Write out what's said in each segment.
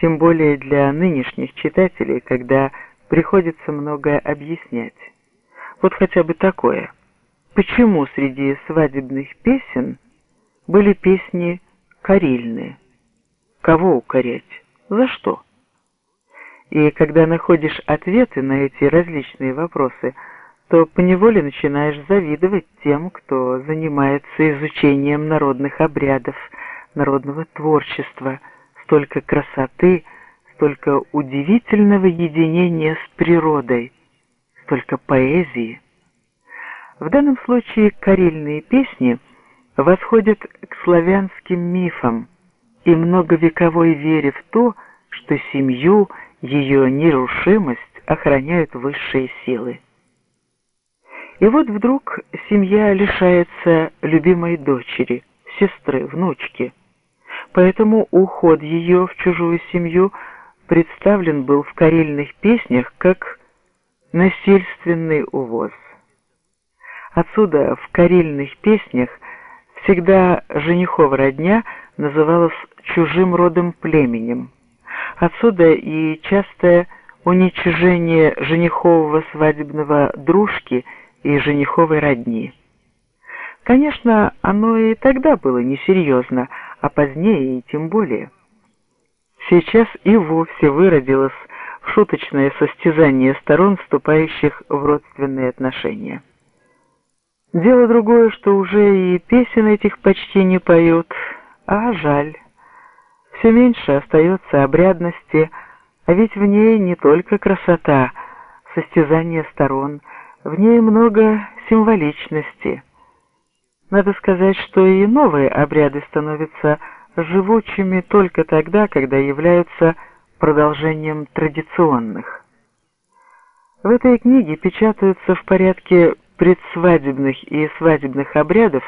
тем более для нынешних читателей, когда приходится многое объяснять. Вот хотя бы такое. Почему среди свадебных песен были песни карильные? Кого укорять? За что? И когда находишь ответы на эти различные вопросы, то поневоле начинаешь завидовать тем, кто занимается изучением народных обрядов, народного творчества, столько красоты, столько удивительного единения с природой, столько поэзии. В данном случае карельные песни восходят к славянским мифам и многовековой вере в то, что семью, ее нерушимость охраняют высшие силы. И вот вдруг семья лишается любимой дочери, сестры, внучки. Поэтому уход ее в чужую семью представлен был в карельных песнях как насильственный увоз. Отсюда в карельных песнях всегда женихова родня называлась чужим родом племенем. Отсюда и частое уничижение женихового свадебного дружки и жениховой родни. Конечно, оно и тогда было несерьезно, а позднее и тем более. Сейчас и вовсе выродилось в шуточное состязание сторон, вступающих в родственные отношения. Дело другое, что уже и песен этих почти не поют, а жаль. Все меньше остается обрядности, а ведь в ней не только красота, состязание сторон, в ней много символичности. Надо сказать, что и новые обряды становятся живучими только тогда, когда являются продолжением традиционных. В этой книге печатаются в порядке предсвадебных и свадебных обрядов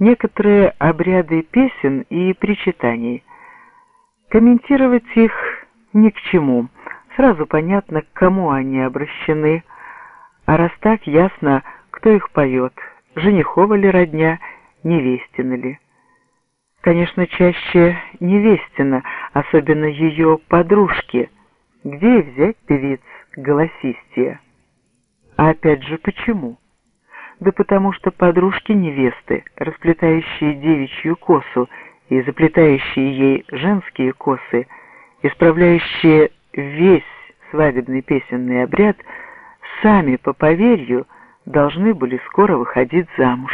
некоторые обряды песен и причитаний. Комментировать их ни к чему, сразу понятно, к кому они обращены, а раз так ясно, кто их поет, женихова ли родня, невестина ли. Конечно, чаще невестина, особенно ее подружки. Где взять певиц голосистее? А опять же, почему? Да потому что подружки невесты, расплетающие девичью косу и заплетающие ей женские косы, исправляющие весь свадебный песенный обряд, сами по поверью должны были скоро выходить замуж.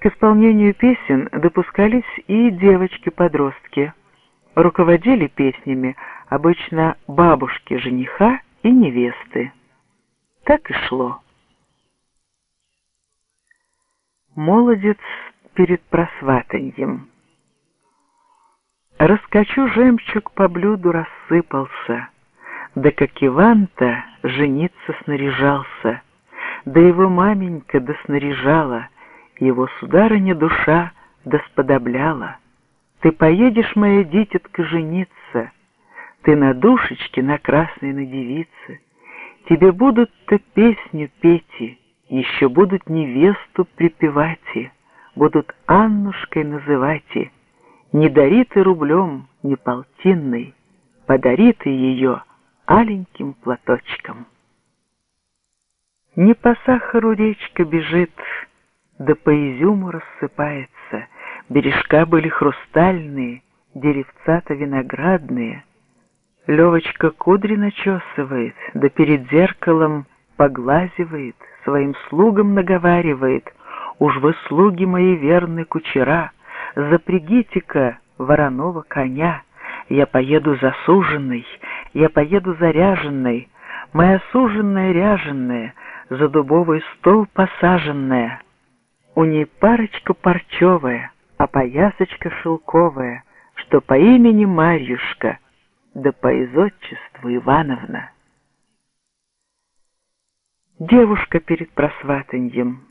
К исполнению песен допускались и девочки-подростки. Руководили песнями обычно бабушки жениха и невесты. Так и шло. Молодец перед просватаньем. Раскачу жемчуг по блюду рассыпался, Да как Иван-то жениться снаряжался, Да его маменька доснаряжала, его сударыня душа досподобляла. Ты поедешь, моя дитятка, жениться, Ты на душечке на красной надевице, Тебе будут-то песню пети, Еще будут невесту припевать, Будут Аннушкой называть, Не дари ты рублем, не полтинной, Подари ты ее аленьким платочком. Не по сахару речка бежит, да по изюму рассыпается, бережка были хрустальные, деревца-то виноградные. Левочка кудри начесывает, да перед зеркалом поглазивает, своим слугам наговаривает, уж вы, слуги мои верны кучера, запрягите-ка вороного коня, я поеду засуженный, я поеду заряженный, моя суженная ряженная, за дубовый стол посаженная — у ней парочка парчевая, а поясочка шелковая, что по имени Марьюшка, да по изотчеству Ивановна. Девушка перед просватаньем.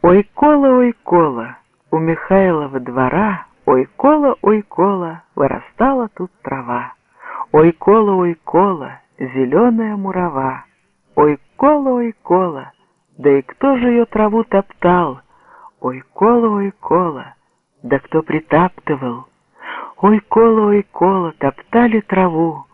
Ой, кола, ой, кола, у Михайлова двора, Ой, кола, ой, кола, вырастала тут трава. Ой, кола, ой, кола, зеленая мурава. Ой, кола, ой, кола, да и кто же ее траву топтал? Ой, кола, ой, кола, да кто притаптывал? Ой, коло, ой, коло, топтали траву,